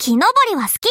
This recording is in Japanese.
木登りは好き？